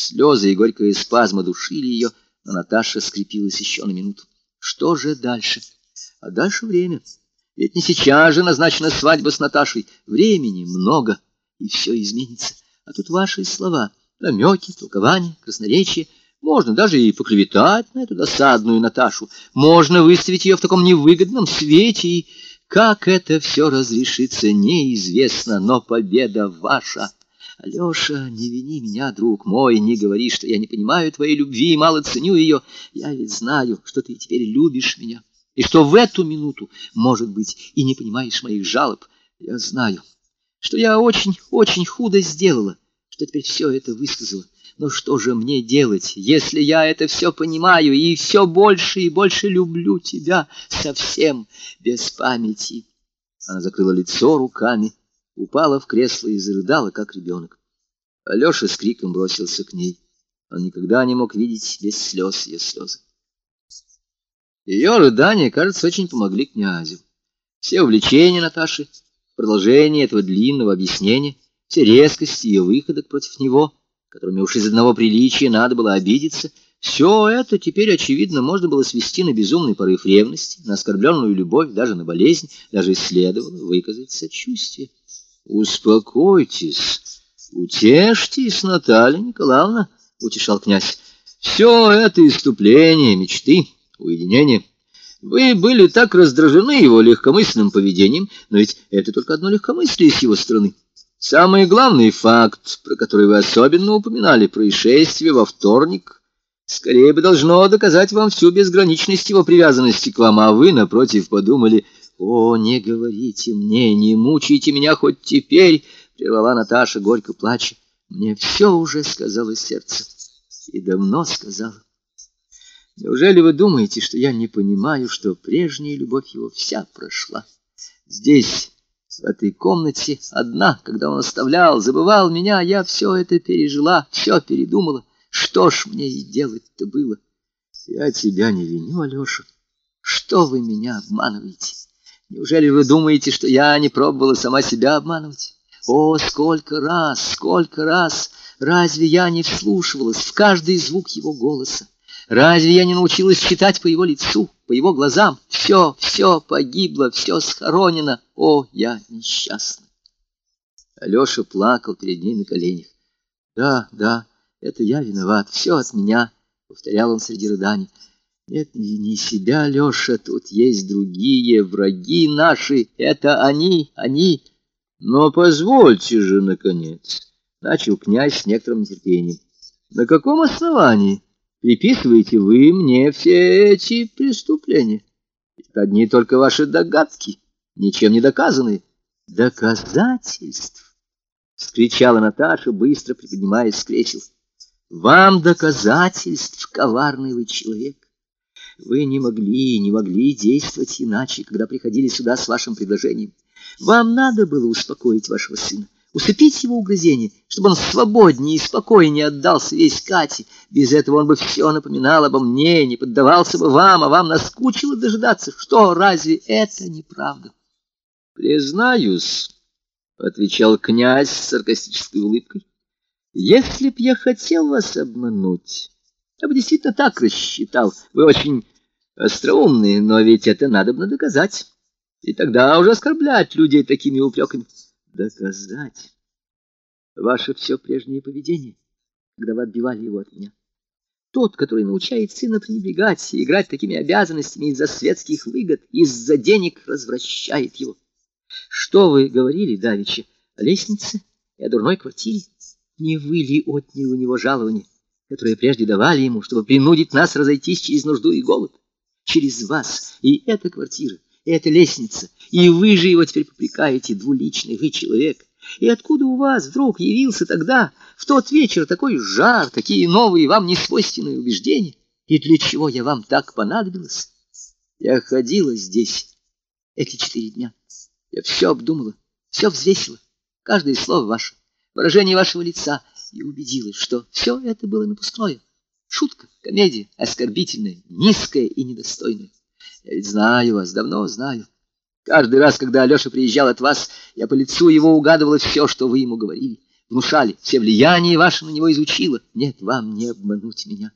Слезы и горькая спазма душили ее, но Наташа скрепилась еще на минуту. Что же дальше? А дальше время. Ведь не сейчас же назначена свадьба с Наташей. Времени много, и все изменится. А тут ваши слова, намеки, толкования, красноречие. Можно даже и поклеветать на эту досадную Наташу. Можно выставить ее в таком невыгодном свете. И как это все разрешится, неизвестно, но победа ваша. Алеша, не вини меня, друг мой, не говори, что я не понимаю твоей любви и мало ценю ее. Я ведь знаю, что ты теперь любишь меня, и что в эту минуту, может быть, и не понимаешь моих жалоб. Я знаю, что я очень-очень худо сделала, что теперь все это высказала. Но что же мне делать, если я это все понимаю и все больше и больше люблю тебя совсем без памяти? Она закрыла лицо руками упала в кресло и зарыдала, как ребенок. Алеша с криком бросился к ней. Он никогда не мог видеть без слез ее слезы. Ее рыдания, кажется, очень помогли князю. Все увлечения Наташи, продолжение этого длинного объяснения, все резкости ее выходок против него, которыми уж из одного приличия надо было обидеться, все это теперь, очевидно, можно было свести на безумный порыв ревности, на оскорбленную любовь, даже на болезнь, даже следовало выказать сочувствие. Успокойтесь, утешьтесь, Наталья Николаевна, — утешал князь. Все это иступление, мечты, уединение. Вы были так раздражены его легкомысленным поведением, но ведь это только одно легкомыслие с его стороны. Самый главный факт, про который вы особенно упоминали, происшествие во вторник, скорее бы должно доказать вам всю безграничность его привязанности к вам, а вы, напротив, подумали — «О, не говорите мне, не мучайте меня хоть теперь!» — прервала Наташа, горько плача. «Мне все уже сказала сердце, и давно сказала. Неужели вы думаете, что я не понимаю, что прежняя любовь его вся прошла? Здесь, в этой комнате, одна, когда он оставлял, забывал меня, я все это пережила, все передумала. Что ж мне и делать-то было? Я тебя не виню, Алеша. Что вы меня обманываете?» Неужели вы думаете, что я не пробовала сама себя обманывать? О, сколько раз, сколько раз! Разве я не вслушивалась в каждый звук его голоса? Разве я не научилась читать по его лицу, по его глазам? Все, все погибло, все схоронено. О, я несчастна! Алеша плакал перед ней на коленях. Да, да, это я виноват, все от меня, — повторял он среди рыданий. Нет, не, себя, Леша, тут есть другие враги наши, это они, они. Но позвольте же, наконец, — начал князь с некоторым нетерпением. На каком основании приписываете вы мне все эти преступления? Это одни только ваши догадки, ничем не доказанные. Доказательств! — вскричала Наташа, быстро приподнимаясь с кресел. Вам доказательств, коварный вы человек. Вы не могли, не могли действовать иначе, когда приходили сюда с вашим предложением. Вам надо было успокоить вашего сына, усыпить его угрызение, чтобы он свободнее и спокойнее отдался весь Кате. Без этого он бы все напоминал обо мне, не поддавался бы вам, а вам наскучило дожидаться. Что, разве это неправда? Признаюсь, — отвечал князь с саркастической улыбкой, — если б я хотел вас обмануть... Я бы действительно так рассчитал. Вы очень остроумные, но ведь это надо бы доказать. И тогда уже оскорблять людей такими упреками. Доказать ваше все прежнее поведение, когда вы отбивали его от меня. Тот, который научает сына пренебрегать и играть такими обязанностями из-за светских выгод, из-за денег развращает его. Что вы говорили, Давичи, о лестнице и о дурной квартире? Не вы ли отняли у него жалование? Которые прежде давали ему, чтобы принудить нас разойтись через нужду и голод. Через вас и эта квартира, и эта лестница, и вы же его теперь попрекаете, двуличный вы человек. И откуда у вас вдруг явился тогда, в тот вечер, такой жар, такие новые вам несвойственные убеждения? И для чего я вам так понадобилась? Я ходила здесь эти четыре дня. Я все обдумала, все взвесила, каждое слово ваше, выражение вашего лица — и убедилась, что все это было напускное. Шутка, комедия, оскорбительная, низкая и недостойная. Я ведь знаю вас, давно знаю. Каждый раз, когда Алеша приезжал от вас, я по лицу его угадывала все, что вы ему говорили. внушали, все влияния ваши на него изучила. Нет, вам не обмануть меня.